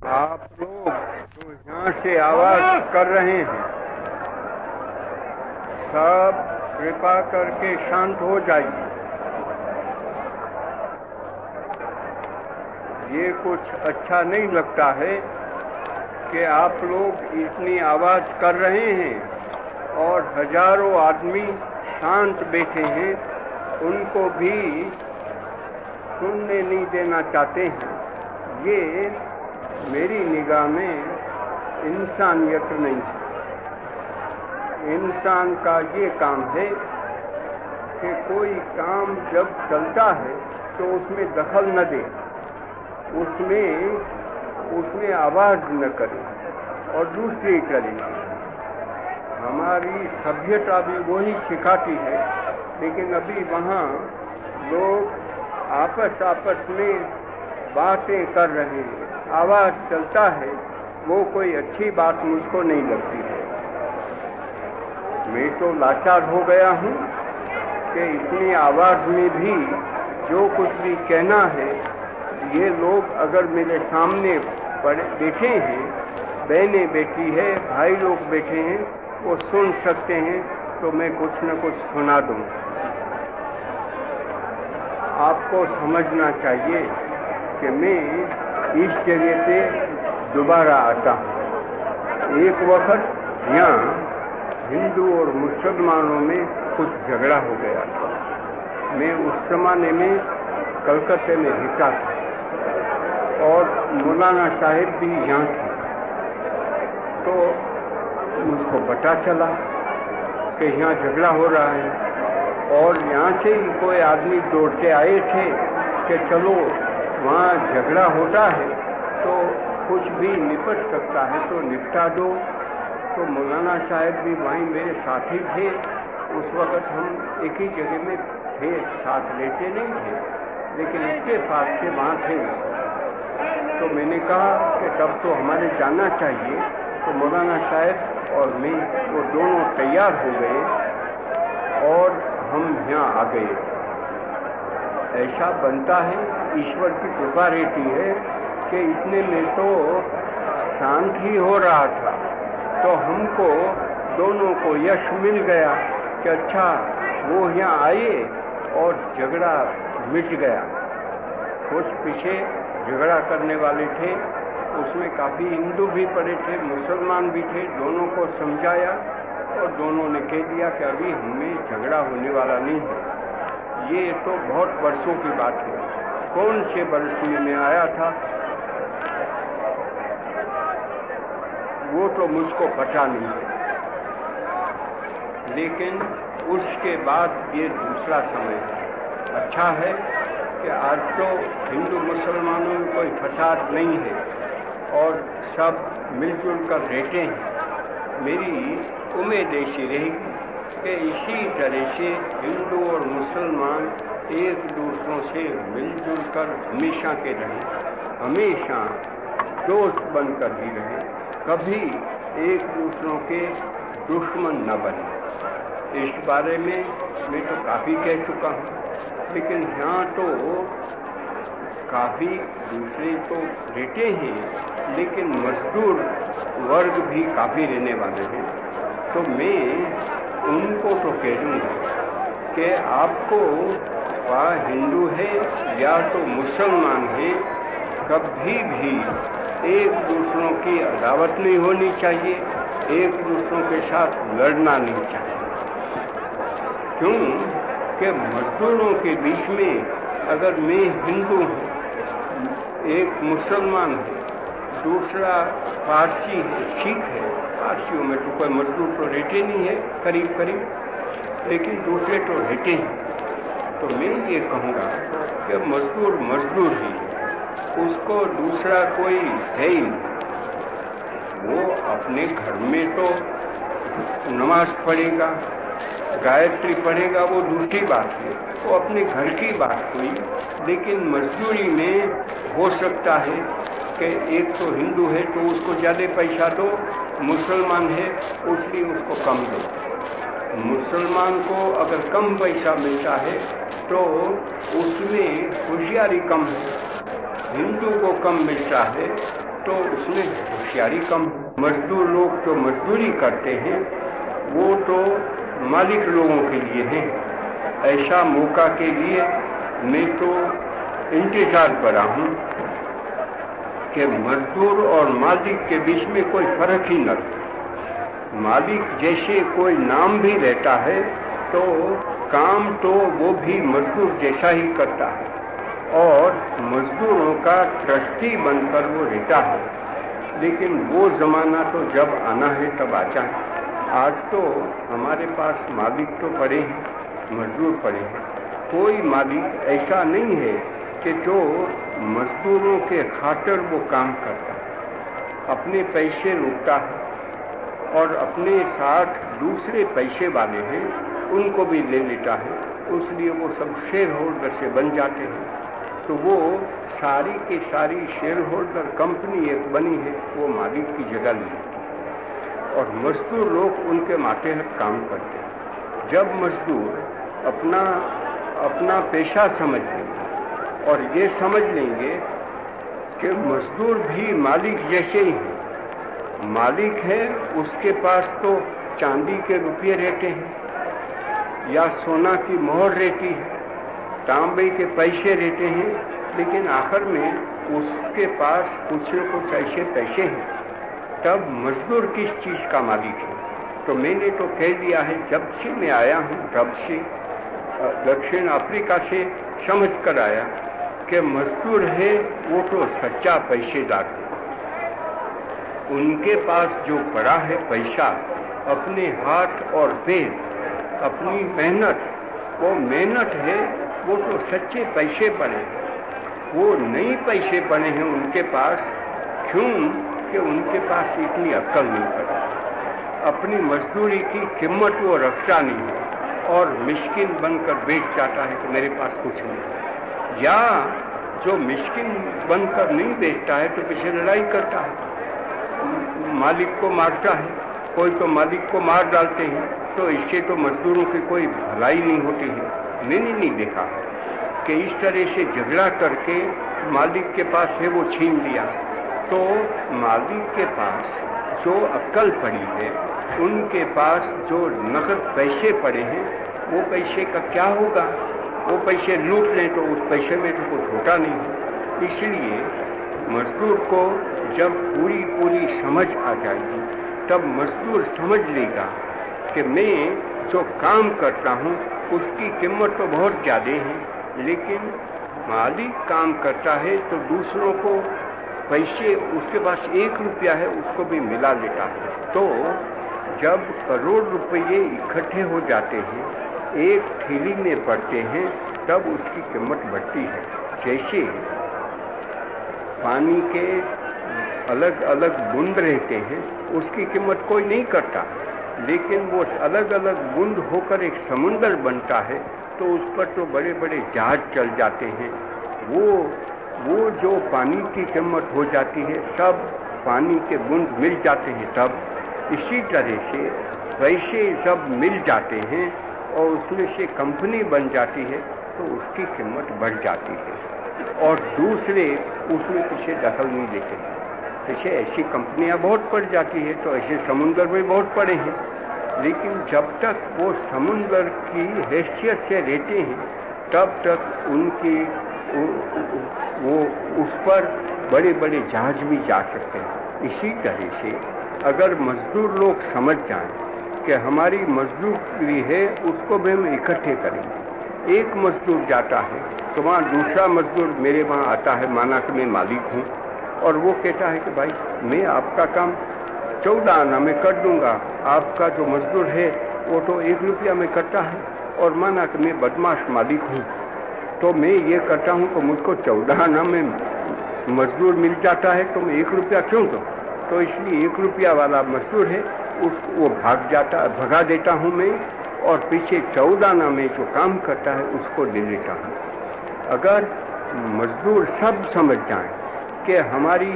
आप लोग जो यहाँ से आवाज़ कर रहे हैं, सब कृपा करके शांत हो जाइए। ये कुछ अच्छा नहीं लगता है कि आप लोग इतनी आवाज़ कर रहे हैं और हज़ारों आदमी शांत बैठे हैं, उनको भी सुनने नहीं देना चाहते हैं। ये मेरी निगाह में इंसानियत नहीं है। इंसान का ये काम है कि कोई काम जब चलता है तो उसमें दखल न दे, उसमें उसमें आवाज़ न करे और दूसरी करे। हमारी सभ्यता भी वही सिखाती है, लेकिन अभी वहाँ लोग आपस आपस में बातें कर रहे हैं। आवाज़ चलता है, वो कोई अच्छी बात मुझको नहीं लगती है। मैं तो लाचार हो गया हूँ कि इतनी आवाज़ में भी जो कुछ भी कहना है, ये लोग अगर मेरे सामने बैठे हैं, बहने बैठी है, भाई लोग बैठे हैं, वो सुन सकते हैं तो मैं कुछ न कुछ सुना दूँ। आपको समझना चाहिए कि मैं इस जगह पे दोबारा आता हूँ। एक वक्त यहाँ हिंदू और मुसलमानों में कुछ झगड़ा हो गया था। मैं उस जमाने में कलकत्ते में रहता था और मौलाना साहिब भी यहाँ थे। तो मुझको पता चला कि यहाँ झगड़ा हो रहा है और यहाँ से ही कोई आदमी दौड़ के आए थे कि चलो वहाँ झगड़ा होता है तो कुछ भी निपट सकता है तो निपटा दो। तो मौलाना साहब भी वहीं मेरे साथी थे। उस वक्त हम एक ही जगह में थे, साथ लेते नहीं थे, लेकिन उसके पास से वहाँ थे। तो मैंने कहा कि तब तो हमारे जाना चाहिए। तो मौलाना साहब और मैं, वो दोनों तैयार हो गए और हम यहाँ आ गए। ऐसा बनता है ईश्वर की कृपा रहती है कि इतने में तो शांत ही हो रहा था। तो हमको दोनों को यश मिल गया कि अच्छा वो यहाँ आए और झगड़ा मिट गया। कुछ पीछे झगड़ा करने वाले थे। उसमें काफ़ी हिंदू भी पड़े थे, मुसलमान भी थे। दोनों को समझाया और दोनों ने कह दिया कि अभी हमें झगड़ा होने वाला नहीं है। ये तो बहुत वर्षों की बात है। कौन से वर्ष में मैं आया था? वो तो मुझको पता नहीं लेकिन उसके बाद ये दूसरा समय। अच्छा है कि आज तो हिंदू मुसलमानों में कोई फसाद नहीं है और सब मिलजुल कर रहते हैं। मेरी उम्मीद ऐसी रहेगी कि इसी तरह से हिंदू और मुसलमान एक दूसरों से मिलजुल कर हमेशा के रहें, हमेशा दोस्त बनकर ही रहें, कभी एक दूसरों के दुश्मन न बने। इस बारे में मैं तो काफ़ी कह चुका हूँ, लेकिन यहाँ तो काफ़ी दूसरे तो रहते हैं, लेकिन मजदूर वर्ग भी काफ़ी रहने वाले हैं। तो मैं उनको तो कह दूँगा कि आपको वह हिंदू है या तो मुसलमान है, कभी भी एक दूसरों की अदावत नहीं होनी चाहिए, एक दूसरों के साथ लड़ना नहीं चाहिए। क्यों? कि मजदूरों के बीच में अगर मैं हिंदू हूँ, एक मुसलमान है, दूसरा पारसी है, सिख है, पारसियों में तो कोई मजदूर तो रहते नहीं है करीब करीब लेकिन दूसरे तो रहते हैं। तो मैं ये कहूँगा कि मजदूर मजदूर ही उसको दूसरा कोई है ही वो अपने घर में तो नमाज़ पढ़ेगा, गायत्री पढ़ेगा, वो दूसरी बात है। वो अपने घर की बात हुई। लेकिन मजदूरी में हो सकता है कि एक तो हिंदू है तो उसको ज़्यादा पैसा दो, मुसलमान है, उसलिए उसको कम दो। मुसलमान को अगर कम पैसा मिलता है तो उसमें होशियारी कम है। हिंदू को कम मिलता है तो तो उसमें होशियारी कम मजदूर लोग जो मजदूरी करते हैं, वो तो मालिक लोगों के लिए हैं। ऐसा मौका के लिए मैं तो इंतज़ार करा हूँ कि मजदूर और मालिक के बीच में कोई फ़र्क ही न मालिक जैसे कोई नाम भी रहता है तो काम तो वो भी मजदूर जैसा ही करता है। और मजदूरों का ट्रस्टी बनकर वो रहता है। लेकिन वो जमाना तो जब आना है, तब आता है। आज तो हमारे पास मालिक तो पड़े हैं, मजदूर पड़े हैं। कोई मालिक ऐसा नहीं है कि जो मजदूरों के खातर वो काम करता है। अपने पैसे रोकता है और अपने साथ दूसरे पैसे वाले हैं उनको भी ले लेता है, उसलिए वो सब शेयर होल्डर से बन जाते हैं। तो वो सारी की सारी शेयर होल्डर कंपनी एक बनी है, वो मालिक की जगह ली और मजदूर लोग उनके माथे हथ काम करते हैं। जब मजदूर अपना अपना पेशा समझ लेंगे और ये समझ लेंगे कि मजदूर भी मालिक जैसे ही है। मालिक है, उसके पास तो चांदी के रुपये रहते हैं। या सोना की मोहर रहती है, तांबे के पैसे रहते हैं, लेकिन आखिर में उसके पास कुछ न कुछ ऐसे पैसे हैं। तब मजदूर किस चीज़ का मालिक है? तो मैंने तो कह दिया है, जब से मैं आया हूँ, तब से दक्षिण अफ्रीका से समझ कर आया कि मजदूर है, वो तो सच्चा पैसेदार है। उनके पास जो पड़ा है पैसा, अपने हाथ और पैर अपनी मेहनत, वो मेहनत है, वो तो सच्चे पैसे बने वो नई पैसे बने हैं उनके पास, क्यों? कि उनके पास इतनी अक्ल नहीं पड़ी। अपनी मजदूरी की कीमत वो रखता नहीं और मिश्किन बनकर बेच जाता है कि मेरे पास कुछ नहीं या जो मिश्किन बनकर नहीं बेचता है तो पीछे लड़ाई करता है। मालिक को मारता है, कोई तो मालिक को मार डालते हैं। तो इससे तो मजदूरों की कोई भलाई नहीं होती है। मैंने नहीं देखा कि इस तरह से झगड़ा करके मालिक के पास है वो छीन लिया। तो मालिक के पास जो अक्ल पड़ी है, उनके पास जो नकद पैसे पड़े हैं, वो पैसे का क्या होगा? वो पैसे लूट लें तो उस पैसे में तो कुछ होता नहीं है। इसलिए मजदूर को जब पूरी पूरी समझ आ जाएगी, तब मजदूर समझ लेगा कि मैं जो काम करता हूँ, उसकी कीमत तो बहुत ज़्यादा है, लेकिन मालिक काम करता है तो दूसरों को पैसे, उसके पास एक रुपया है, उसको भी मिला लेता है। तो जब करोड़ रुपये इकट्ठे हो जाते हैं, एक थैली में पड़ते हैं, तब उसकी कीमत बढ़ती है। जैसे पानी के अलग अलग बूंद रहते हैं, उसकी कीमत कोई नहीं करता। लेकिन वो अलग अलग बूंद होकर एक समुंदर बनता है तो उस पर तो बड़े बड़े जहाज़ चल जाते हैं। वो वो जो पानी की कीमत हो जाती है, सब पानी के बूंद मिल जाते हैं तब। इसी तरह से पैसे सब मिल जाते हैं और उसमें से कंपनी बन जाती है तो उसकी कीमत बढ़ जाती है। और दूसरे उसमें पीछे दखल नहीं देते। जैसे ऐसी कंपनियाँ बहुत पड़ जाती है तो ऐसे समुंदर में बहुत पड़े हैं। लेकिन जब तक वो समुंदर की हैसियत से रहते हैं, तब तक उनकी वो उस पर बड़े बड़े जहाज़ भी जा सकते हैं। इसी तरह से अगर मजदूर लोग समझ जाएँ कि हमारी मजदूरी है, उसको भी हम इकट्ठे करेंगे। एक मजदूर जाता है तो वहाँ दूसरा मजदूर मेरे वहाँ आता है, माना कि मैं मालिक हूँ। और वो कहता है कि भाई, मैं आपका काम चौदह आना में कर दूँगा। आपका जो मजदूर है, वो तो एक रुपया में करता है। और माना कि मैं बदमाश मालिक हूँ। तो मैं ये करता हूँ तो मुझको चौदह आना में मजदूर मिल जाता है तो मैं एक रुपया क्यों दो? तो इसलिए एक रुपया वाला मजदूर है, उस, वो भाग जाता, भगा देता हूँ मैं, और पीछे चौदह आना में जो काम करता है, उसको दे देता हूँ। अगर मजदूर सब समझ जाए कि हमारी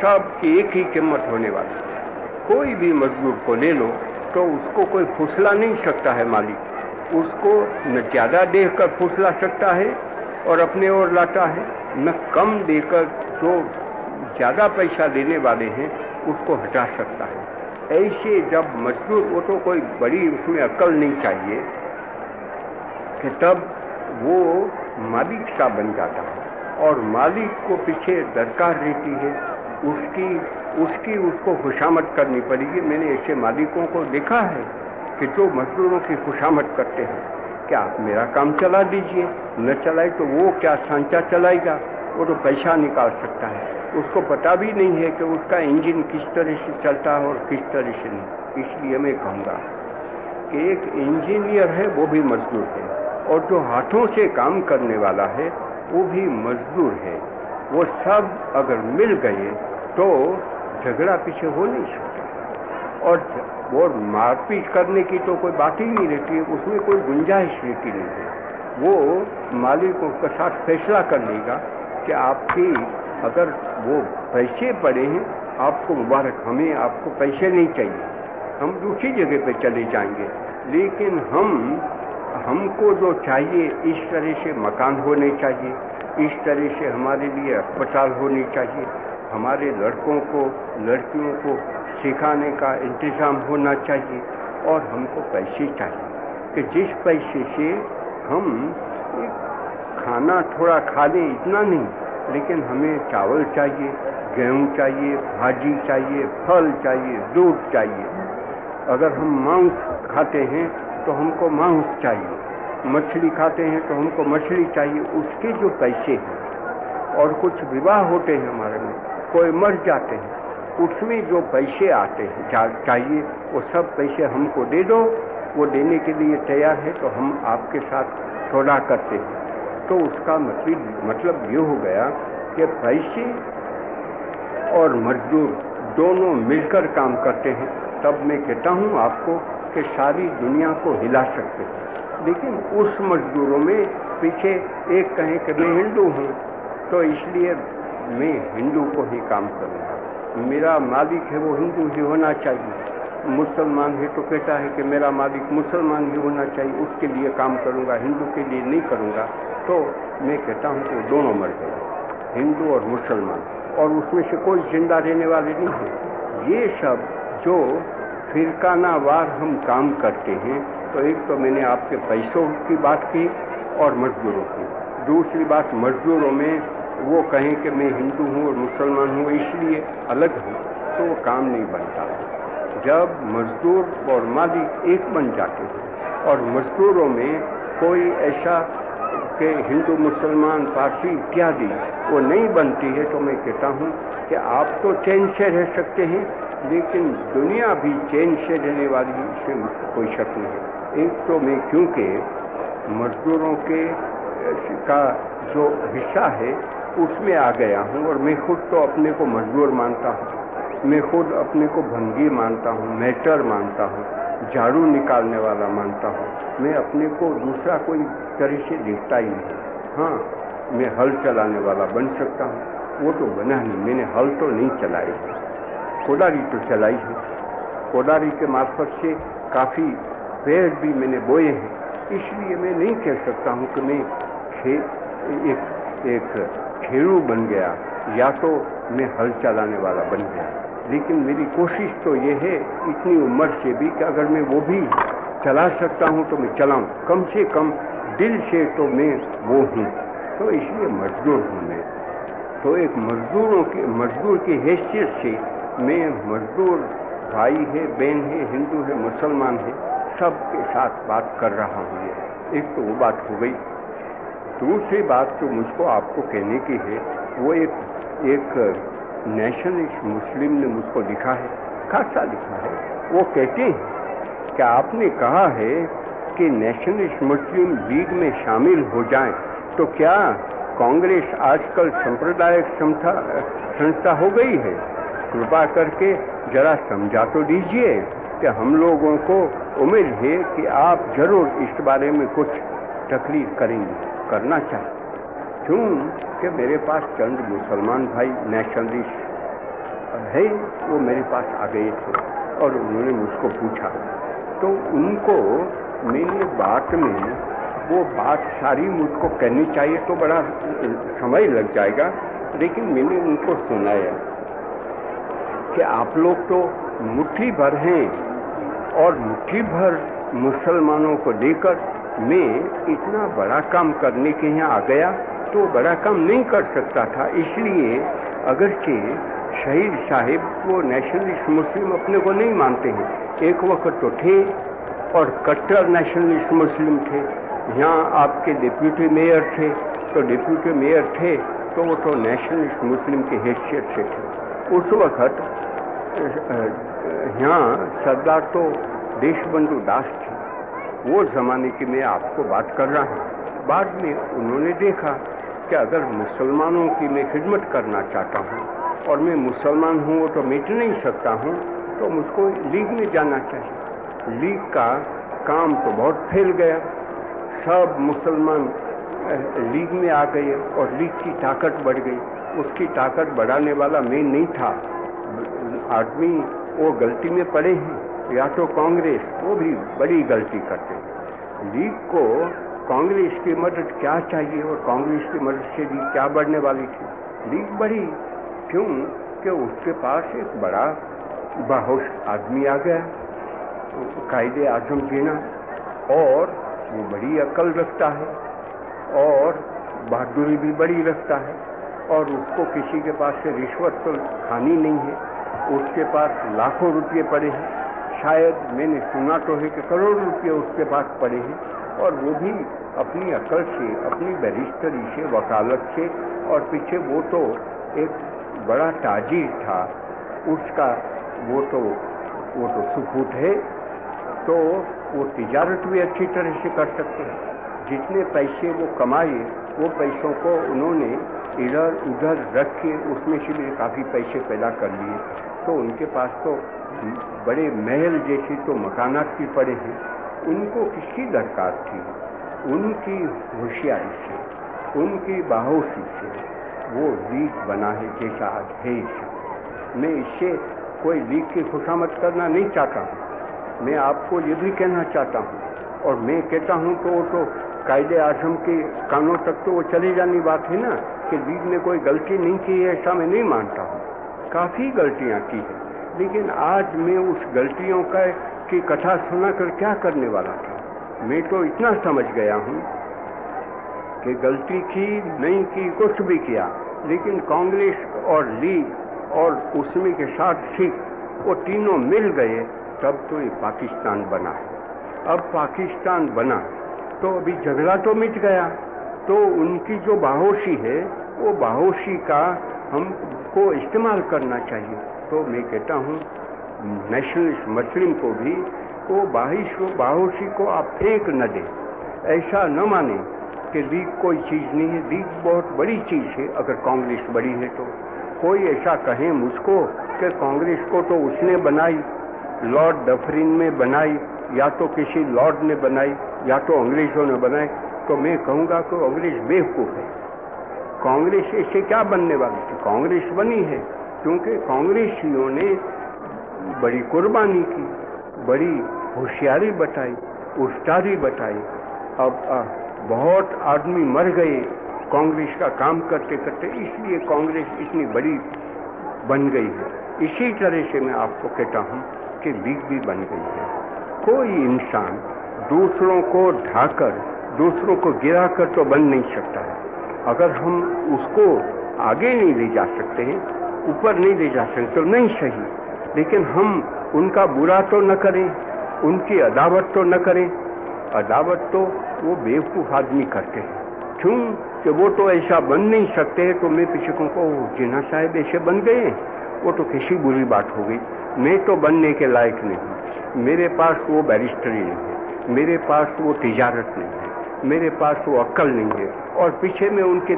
सब की एक ही कीमत होने वाली कोई भी मजदूर को ले लो तो उसको कोई फुसला नहीं सकता है मालिक। उसको न ज़्यादा देकर फुसला सकता है और अपने ओर लाता है। न कम देकर जो ज़्यादा पैसा देने वाले हैं, उसको हटा सकता है। ऐसे जब मजदूर वो तो कोई बड़ी उसमें अक्ल नहीं चाहिए कि तब वो मालिक सा बन जाता है। और मालिक को पीछे दरकार रहती है। उसकी उसकी उसको खुशामद करनी पड़ेगी। मैंने ऐसे मालिकों को देखा है कि जो मजदूरों की खुशामद करते हैं। क्या आप मेरा काम चला दीजिए? न चलाए तो वो क्या सांचा चलाएगा? वो तो पैसा निकाल सकता है। उसको पता भी नहीं है कि उसका इंजन किस तरह से चलता है और किस तरह से नहीं। इसलिए मैं कहूँगा कि एक इंजीनियर है, वो भी मजदूर है और जो हाथों से काम करने वाला है वो भी मजदूर है। वो सब अगर मिल गए तो झगड़ा पीछे हो नहीं सकता। और वो मारपीट करने की तो कोई बात ही नहीं रहती है। उसमें कोई गुंजाइश रहती नहीं है। वो मालिकों के साथ फैसला कर लेगा कि आपकी अगर वो पैसे पड़े हैं, आपको मुबारक, हमें आपको पैसे नहीं चाहिए। हम दूसरी जगह पे चले जाएँगे। लेकिन हम हमको जो चाहिए इस तरह से मकान होने चाहिए इस तरह से हमारे लिए अस्पताल होने चाहिए, हमारे लड़कों को, लड़कियों को सिखाने का इंतज़ाम होना चाहिए और हमको पैसे चाहिए। कि जिस पैसे से हम खाना थोड़ा खा लें, इतना नहीं, लेकिन हमें चावल चाहिए, गेहूँ चाहिए, भाजी चाहिए, फल चाहिए, दूध चाहिए। अगर हम मांस खाते हैं तो हमको मांस चाहिए। मछली खाते हैं तो हमको मछली चाहिए। उसके जो पैसे हैं और कुछ विवाह होते हैं हमारे में, कोई मर जाते हैं, उसमें जो पैसे आते हैं चाहिए, वो सब पैसे हमको दे दो। वो देने के लिए तैयार है तो हम आपके साथ सौदा करते हैं। तो उसका मतलब मतलब ये हो गया कि पैसे और मजदूर दोनों मिलकर काम करते हैं। तब मैं कहता हूँ आपको कि सारी दुनिया को हिला सकते लेकिन उस मजदूरों में पीछे एक कहें कि मैं हिंदू हूँ तो इसलिए मैं हिंदू को ही काम करूँगा। मेरा मालिक है, वो हिंदू ही होना चाहिए। मुसलमान है तो कहता है कि मेरा मालिक मुसलमान ही होना चाहिए, उसके लिए काम करूँगा, हिंदू के लिए नहीं करूँगा। तो मैं कहता हूँ कि दोनों मर गए, हिंदू और मुसलमान। और उसमें से कोई ज़िंदा रहने वाले नहीं है। ये सब जो फिरकानावार हम काम करते हैं तो एक तो मैंने आपके पैसों की बात की और मजदूरों की। दूसरी बात, मजदूरों में वो कहें कि मैं हिंदू हूँ और मुसलमान हूँ, इसलिए अलग हूँ तो वो काम नहीं बनता। जब मजदूर और मालिक एक बन जाते हैं और मजदूरों में कोई ऐसा कि हिंदू, मुसलमान, पारसी इत्यादि वो नहीं बनती है तो मैं कहता हूँ कि आप तो चैन से रह सकते हैं लेकिन दुनिया भी चैन से रहने वाली इसमें कोई शक नहीं। एक तो मैं क्योंकि मजदूरों के का जो हिस्सा है, उसमें आ गया हूँ और मैं खुद तो अपने को मजदूर मानता हूँ। मैं खुद अपने को भंगी मानता हूँ, मैटर मानता हूँ, झाड़ू निकालने वाला मानता हूँ। मैं अपने को दूसरा कोई तरह से देखता ही नहीं। हाँ मैं हल चलाने वाला बन सकता हूँ। वो तो बना नहीं, मैंने हल तो नहीं चलाई कोदारी तो चलाई है। कोदारी के मार्फत से काफ़ी पेड़ भी मैंने बोए हैं। इसलिए मैं नहीं कह सकता हूँ कि मैं खे, एक एक खेड़ू बन गया, या तो मैं हल चलाने वाला बन गया। लेकिन मेरी कोशिश तो ये है, इतनी उम्र से भी कि अगर मैं वो भी चला सकता हूँ तो मैं चलाऊँ। कम से कम दिल से तो मैं वो हूँ। तो इसलिए मजदूर हूँ मैं। तो एक मजदूरों के, मजदूर की हैसियत से मैं मजदूर भाई है, बहन है, हिंदू है, मुसलमान है, सबके साथ बात कर रहा हूँ ये। एक तो वो बात हो गई। दूसरी बात जो मुझको आपको कहने की है, वो एक एक नेशनलिस्ट मुस्लिम ने मुझको लिखा है। खासा लिखा है। वो कहते हैं कि आपने कहा है कि नेशनलिस्ट मुस्लिम लीग में शामिल हो जाएँ तो क्या कांग्रेस आजकल सांप्रदायिक संस्था हो गई है? कृपा करके जरा समझा तो दीजिए कि हम लोगों को उम्मीद है कि आप ज़रूर इस बारे में कुछ तकलीफ़ करेंगे, करना चाहिए। क्यों कि मेरे पास चंद मुसलमान भाई नेशनलिस्ट है, वो मेरे पास आ गए थे और उन्होंने मुझको पूछा। तो उनको मेरी बात में वो बात सारी मुझको कहनी चाहिए तो बड़ा समय लग जाएगा, लेकिन मैंने उनको सुनाया। कि आप लोग तो मुट्ठी भर हैं और मुट्ठी भर मुसलमानों को देकर मैं इतना बड़ा काम करने के यहाँ आ गया तो बड़ा काम नहीं कर सकता था। इसलिए अगर के शहीद साहिब वो नेशनलिस्ट मुस्लिम अपने को नहीं मानते हैं। एक वक्त तो थे और कट्टर नेशनलिस्ट मुस्लिम थे। यहाँ आपके डिप्यूटी मेयर थे तो डिप्यूटी मेयर थे तो वो तो नेशनलिस्ट मुस्लिम की हैसियत से थे। उस वक्त, यहाँ सरदार तो देशबंधु दास थे। वो जमाने की मैं आपको बात कर रहा हूँ। बाद में उन्होंने देखा कि अगर मुसलमानों की मैं खिदमत करना चाहता हूँ और मैं मुसलमान हूँ वो तो मिट नहीं सकता हूँ तो मुझको लीग में जाना चाहिए। लीग का काम तो बहुत फैल गया। सब मुसलमान लीग में आ गए और लीग की ताकत बढ़ गई। उसकी ताकत बढ़ाने वाला मैं नहीं था। आदमी वो गलती में पड़े हैं, या तो कांग्रेस, वो भी बड़ी गलती करते हैं। लीग को कांग्रेस की मदद क्या चाहिए और कांग्रेस की मदद से लीग क्या बढ़ने वाली थी? लीग बढ़ी क्यों? कि उसके पास एक बड़ा बाहोश आदमी आ गया, कायदे आज़म जीना, और वो बड़ी अकल रखता है, और बहादुरी भी बड़ी रखता है। और उसको किसी के पास से रिश्वत तो खानी नहीं है, उसके पास लाखों रुपये पड़े हैं। शायद मैंने सुना तो है कि करोड़ रुपये उसके पास पड़े हैं और वो भी अपनी अकल से, अपनी बैरिस्टरी से, वकालत से। और पीछे वो तो एक बड़ा ताजिर था, उसका वो तो वो तो सुकूत है। तो वो तिजारत भी अच्छी तरह से कर सकते हैं। जितने पैसे वो कमाए वो पैसों को उन्होंने इधर उधर रख के उसमें से भी काफ़ी पैसे पैदा कर लिए। तो उनके पास तो बड़े महल जैसी तो मकानात भी पड़े हैं। उनको किसकी दरकार थी? उनकी होशियारी से, उनकी बाहोशी से वो लीक बना है जैसा आज है मैं इससे कोई लीक की खुशामद करना नहीं चाहता हूँ। मैं आपको ये भी कहना चाहता हूँ और मैं कहता हूँ तो वो तो कायदे आज़म के कानून तक तो वो चली जानी बात है ना, कि लीग ने कोई गलती नहीं की है, ऐसा मैं नहीं मानता हूँ। काफ़ी गलतियाँ की है। लेकिन आज मैं उस गलतियों का, की कथा सुनाकर क्या करने वाला था? मैं तो इतना समझ गया हूँ कि गलती की, नहीं की, कुछ भी किया। लेकिन कांग्रेस और लीग और उसमें के साथ सिख वो तीनों मिल गए, तब तो ये पाकिस्तान बना है। अब पाकिस्तान बना तो अभी झगड़ा तो मिट गया। तो उनकी जो बाहोशी है, वो बाहोशी का हमको इस्तेमाल करना चाहिए। तो मैं कहता हूँ नेशनलिस्ट मुस्लिम को भी, वो बाहिश बाहोशी को आप फेंक न दें। ऐसा न माने कि लीग कोई चीज़ नहीं है। लीग बहुत बड़ी चीज़ है, अगर कांग्रेस बड़ी है तो। कोई ऐसा कहे मुझको कि कांग्रेस को तो उसने बनाई, लॉर्ड डफरिन में बनाई। या तो किसी लॉर्ड ने बनाई या तो अंग्रेज़ों ने बनाई तो मैं कहूँगा कि अंग्रेज़ बेवकूफ़ है। कांग्रेस इससे क्या बनने वाली थी? कांग्रेस बनी है क्योंकि कांग्रेसियों ने बड़ी कुर्बानी की बड़ी होशियारी बताई उस्तारी बताई अब आ, बहुत आदमी मर गए कांग्रेस का काम करते करते इसलिए कांग्रेस इतनी बड़ी बन गई है। इसी तरह से मैं आपको कहता हूँ कि लीग भी बन गई है। कोई इंसान दूसरों को ढाकर, दूसरों को गिराकर तो बन नहीं सकता है। अगर हम उसको आगे नहीं ले जा सकते हैं, ऊपर नहीं ले जा सकते तो नहीं सही। लेकिन हम उनका बुरा तो न करें, उनकी अदावत तो न करें। अदावत तो वो बेवकूफ़ आदमी करते हैं। क्यों? कि वो तो ऐसा बन नहीं सकते तो मैं पीछे को जिना साहेब ऐसे बन गए वो तो किसी बुरी बात हो गई। मैं तो बनने के लायक नहीं हूँ। मेरे पास वो बैरिस्टरी नहीं है। मेरे पास वो तिजारत नहीं है। मेरे पास वो अक्ल नहीं है। और पीछे मैं उनकी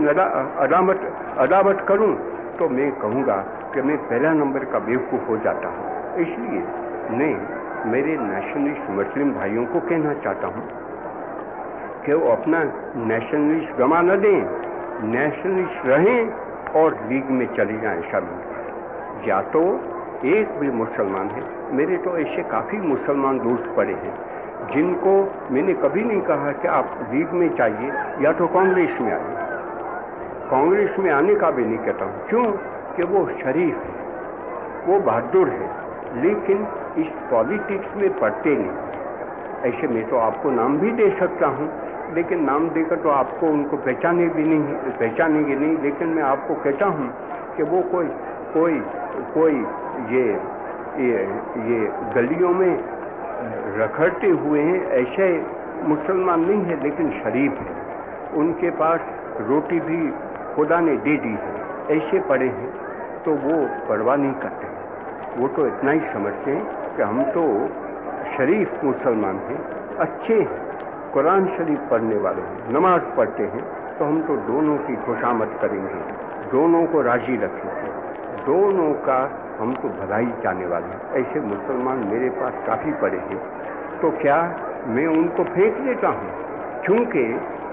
अदामत अदावत करूँ तो मैं कहूँगा कि मैं पहला नंबर का बेवकूफ़ हो जाता हूँ। इसलिए मैं मेरे नेशनलिस्ट मुस्लिम भाइयों को कहना चाहता हूँ कि वो अपना नेशनलिस्ट गमा न दें नेशनलिस्ट रहें और लीग में चले जाएँ सब या तो एक भी मुसलमान है। मेरे तो ऐसे काफ़ी मुसलमान दोस्त पड़े हैं, जिनको मैंने कभी नहीं कहा कि आप लीग में चाहिए या तो कांग्रेस में आइए। कांग्रेस में आने का भी नहीं कहता हूँ। क्यों? कि वो शरीफ है, वो बहादुर है, लेकिन इस पॉलिटिक्स में पढ़ते नहीं। ऐसे में तो आपको नाम भी दे सकता हूँ, लेकिन नाम देकर तो आपको उनको पहचाने भी नहीं, पहचानेंगे नहीं, लेकिन मैं आपको कहता हूँ कि वो कोई कोई कोई ये ये ये गलियों में रखड़ते हुए हैं, ऐसे मुसलमान नहीं है, लेकिन शरीफ है। उनके पास रोटी भी खुदा ने दे दी है। ऐसे पड़े हैं तो वो परवाह नहीं करते वो तो इतना ही समझते हैं कि हम तो शरीफ मुसलमान हैं, अच्छे हैं, कुरान शरीफ पढ़ने वाले हैं, नमाज़ पढ़ते हैं तो हम तो दोनों की खुशामद करेंगे, दोनों को राज़ी रखेंगे। दोनों का हम तो भलाई चाहने वाले हैं। ऐसे मुसलमान मेरे पास काफ़ी पड़े हैं। तो क्या मैं उनको फेंक देता हूँ? क्योंकि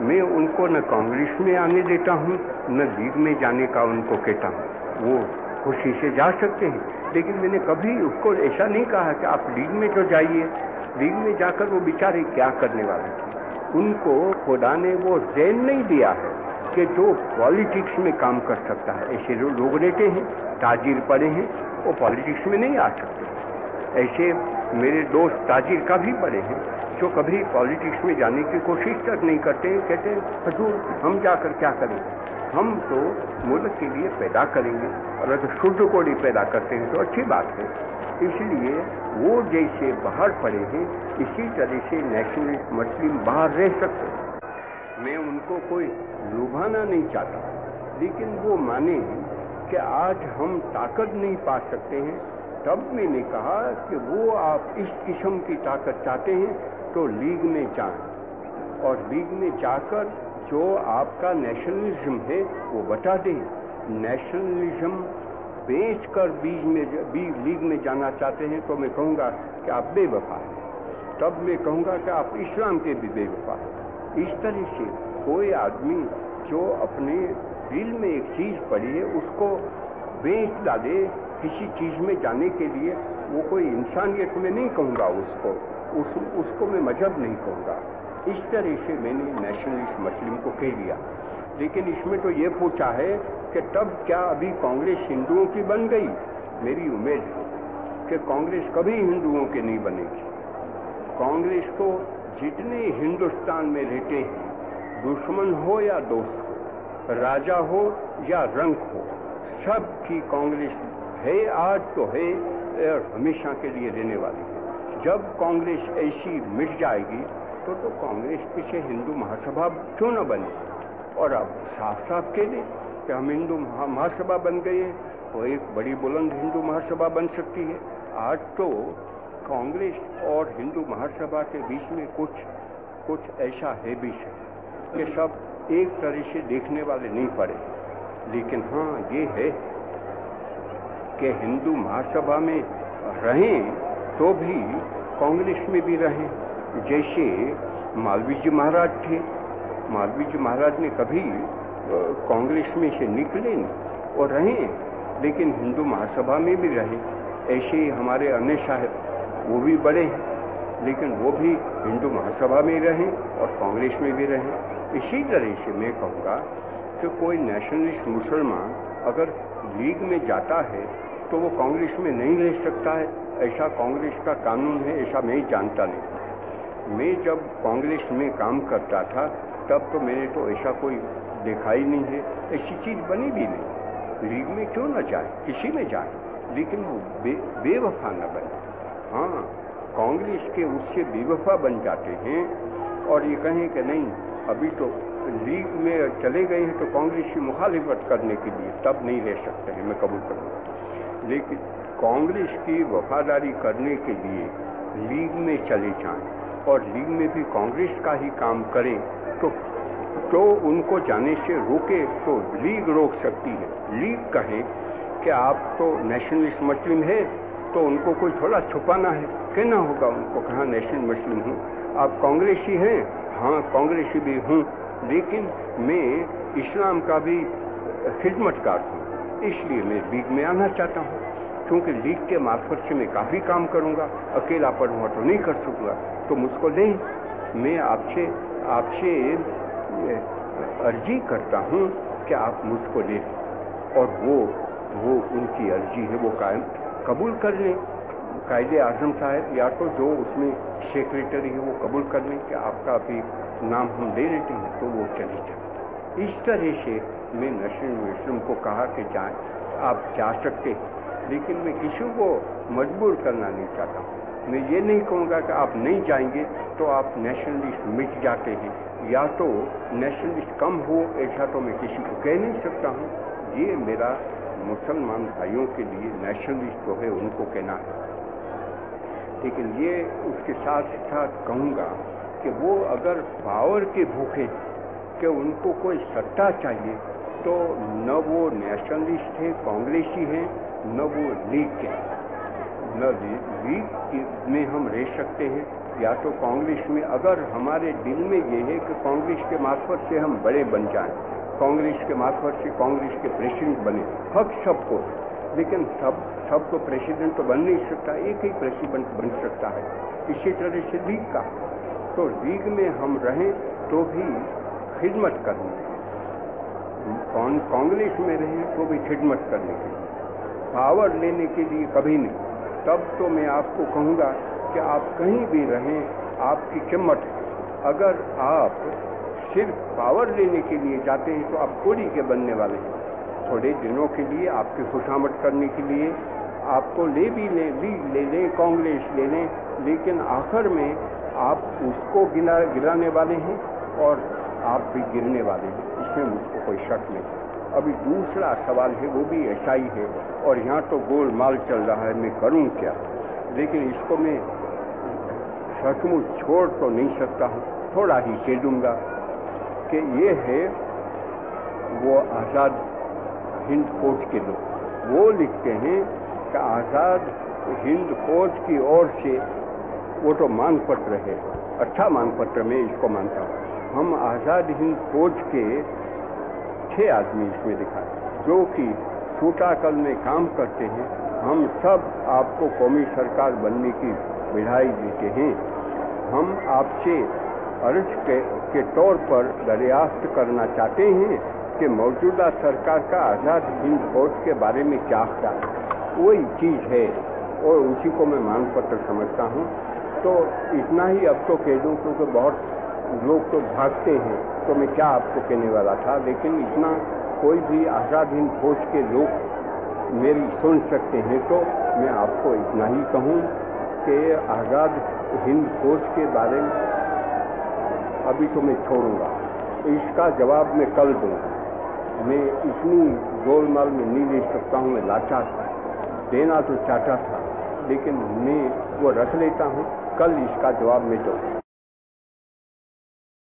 मैं उनको न कांग्रेस में आने देता हूँ, न लीग में जाने का उनको कहता हूँ। वो खुशी से जा सकते हैं। लेकिन मैंने कभी उसको ऐसा नहीं कहा कि आप लीग में तो जाइए। लीग में जाकर वो बेचारे क्या करने वाले थे उनको खुदा ने वो जैन नहीं दिया है। कि जो पॉलिटिक्स में काम कर सकता है। ऐसे जो लोग रहते हैं, ताजिर पड़े हैं, वो पॉलिटिक्स में नहीं आ सकते। ऐसे मेरे दोस्त ताजिर का भी पड़े हैं, जो कभी पॉलिटिक्स में जाने की कोशिश तक नहीं करते। हैं कहते हैं, हजूर, हम जाकर क्या करेंगे हम तो मुल्क के लिए पैदा करेंगे। और अगर शुद्ध कोड़ी पैदा करते हैं तो अच्छी बात है। इसलिए वो जैसे बाहर पड़े हैं, इसी तरह से नेशनलिस्ट, मुस्लिम बाहर रह सकते हैं। मैं उनको कोई लुभाना नहीं चाहता। लेकिन वो माने कि आज हम ताकत नहीं पा सकते हैं। तब मैंने कहा कि वो आप इस किस्म की ताकत चाहते हैं तो लीग में जाएँ। और लीग में जाकर जो आपका नेशनलिज्म है, वो बता दें। नेशनलिज्म बेच कर बीज में बीज लीग में जाना चाहते हैं तो मैं कहूँगा कि आप बेवफा हैं। तब मैं कहूँगा कि आप इस्लाम के भी बेवफा हैं। इस तरह से कोई आदमी जो अपने दिल में एक चीज़ पड़ी है उसको बेच डाले किसी चीज़ में जाने के लिए, वो कोई इंसानियत में नहीं कहूँगा उसको। उस, उसको मैं मज़हब नहीं कहूँगा। इस तरह से मैंने नेशनलिस्ट मुस्लिम को कह दिया। लेकिन इसमें तो ये पूछा है कि तब क्या अभी कांग्रेस हिंदुओं की बन गई? मेरी उम्मीद है कि कांग्रेस कभी हिंदुओं के नहीं बनेगी। कांग्रेस को जितने हिंदुस्तान में रहते हैं दुश्मन हो या दोस्त हो, राजा हो या रंग हो सब की कांग्रेस है, आज तो है और हमेशा के लिए रहने वाली है। जब कांग्रेस ऐसी मिट जाएगी तो तो कांग्रेस पीछे हिंदू महासभा क्यों न बने? और अब साफ़ साफ़ कह दें कि हम हिंदू महासभा बन गए हैं तो एक बड़ी बुलंद हिंदू महासभा बन सकती है। आज तो कांग्रेस और हिंदू महासभा के बीच में कुछ कुछ ऐसा है भी है कि सब एक तरह से देखने वाले नहीं पड़े। लेकिन हाँ ये है कि हिंदू महासभा में रहें तो भी कांग्रेस में भी रहें। जैसे मालवीय जी महाराज थे। मालवीय जी महाराज ने कभी कांग्रेस में से निकले नहीं और रहे, लेकिन हिंदू महासभा में भी रहे। ऐसे ही हमारे अन्य साहब, वो भी बड़े हैं, लेकिन वो भी हिंदू महासभा में रहे और कांग्रेस में भी रहे। इसी तरह से मैं कहूँगा कि कोई नेशनलिस्ट मुसलमान अगर लीग में जाता है तो वो कांग्रेस में नहीं रह सकता है। ऐसा कांग्रेस का कानून है ऐसा मैं जानता नहीं मैं जब कांग्रेस में काम करता था तब तो मैंने तो ऐसा कोई देखा ही नहीं है ऐसी चीज़ बनी भी नहीं। लीग में क्यों ना जाए? किसी में जाए लेकिन वो बे, बेवफा न बने। हाँ कांग्रेस के उससे बेवफा बन जाते हैं और ये कहें कि नहीं अभी तो लीग में चले गए हैं तो कांग्रेस की मुखालिफत करने के लिए तब नहीं रह सकते हैं, मैं कबूल करूँगा। लेकिन कांग्रेस की वफादारी करने के लिए लीग में चले जाएँ और लीग में भी कांग्रेस का ही काम करें तो तो उनको जाने से रोके तो लीग रोक सकती है। लीग कहे कि आप तो नेशनलिस्ट मुस्लिम है तो उनको कोई थोड़ा छुपाना है, कहना होगा उनको कहा नेशनल मुस्लिम हूँ। आप कांग्रेसी हैं हाँ कांग्रेसी भी हूँ, लेकिन मैं इस्लाम का भी खिदमतकार हूँ। इसलिए मैं लीग में आना चाहता हूँ, क्योंकि लीग के मार्फत से मैं काफ़ी काम करूँगा। अकेला पढ़ूँगा तो नहीं कर सकूँगा तो मुझको लें मैं आपसे आपसे अर्जी करता हूँ कि आप मुझको लें और वो वो उनकी अर्जी है, वो कायम कबूल कर लें। कायदे आज़म साहब, या तो जो उसमें सेक्रेटरी है, वो कबूल कर लें कि आपका अभी नाम हम ले लेते हैं तो वो चले जाए इस तरह से मैं नशर मुस्लिम को कहा कि जाए आप जा सकते हैं, लेकिन मैं किसी को मजबूर करना नहीं चाहता मैं ये नहीं कहूँगा कि आप नहीं जाएँगे तो आप नेशनलिस्ट मिट जाते हैं, या तो नेशनलिस्ट कम हो, ऐसा तो मैं किसी को कह नहीं सकता हूँ। ये मेरा मुसलमान भाइयों के लिए नेशनलिस्ट जो है, उनको कहना है। लेकिन ये उसके साथ साथ कहूँगा कि वो अगर पावर के भूखे कि उनको कोई सत्ता चाहिए तो न वो नेशनलिस्ट है, कांग्रेसी हैं, न वो लीग के। न लीग में हम रह सकते हैं। या तो कांग्रेस में, अगर हमारे दिल में ये है कि कांग्रेस के मार्फत से हम बड़े बन जाएँ, कांग्रेस के मार्फत से कांग्रेस के प्रेसिडेंट बने, हक सबको लेकिन सब सब तो प्रेसिडेंट तो बन नहीं सकता, एक ही प्रेसिडेंट बन सकता है। इसी तरह से लीग का। तो लीग में हम रहें तो भी खिदमत करनी कांग्रेस में रहें तो भी खिदमत करने के लिए पावर लेने के लिए कभी नहीं। तब तो मैं आपको कहूँगा कि आप कहीं भी रहें, आपकी कीमत है। अगर आप सिर्फ़ पावर लेने के लिए जाते हैं तो आप कोड़ी के बनने वाले हैं। थोड़े दिनों के लिए, आपकी खुशामद करने के लिए, आपको ले भी लें लीग ले लें, कांग्रेस ले लें, लेकिन आखिर में आप उसको गिरा गिराने वाले हैं और आप भी गिरने वाले हैं। इसमें मुझको कोई शक नहीं। अभी दूसरा सवाल है, वो भी ऐसा ही है, और यहाँ तो गोलमाल चल रहा है, मैं करूँ क्या? लेकिन इसको मैं सचमुच छोड़ तो नहीं सकता हूँ। थोड़ा ही कह दूँगा कि ये है वो आज़ाद हिंद फौज के लोग। वो लिखते हैं कि आज़ाद हिंद फौज की ओर से वो तो मांग पत्र है अच्छा मांग पत्र मैं इसको मानता हूँ। हम आज़ाद हिंद फौज के छः आदमी इसमें दिखाए जो कि छोटाकल में काम करते हैं। हम सब आपको कौमी सरकार बनने की बढ़ाई देते हैं। हम आपसे अर्ज़ के, के तौर पर दरियाफ्त करना चाहते हैं। कि मौजूदा सरकार का आज़ाद हिंद फौज के बारे में क्या ख्याल वही चीज़ है, और उसी को मैं मांग पत्र समझता हूँ। तो इतना ही अब तो कह दूँ, क्योंकि बहुत लोग तो भागते हैं तो मैं क्या आपको कहने वाला था? लेकिन इतना कोई भी आज़ाद हिंद फौज के लोग मेरी सुन सकते हैं तो मैं आपको इतना ही कहूँ कि आज़ाद हिंद फौज के बारे में अभी तो मैं छोड़ूँगा। इसका जवाब मैं कल दूँगा। मैं इतनी गोलमाल में नहीं ले सकता हूँ मैं लाचार था। देना तो चाहता था, लेकिन मैं वो रख लेता हूँ। कल इसका जवाब मैं दूँगा।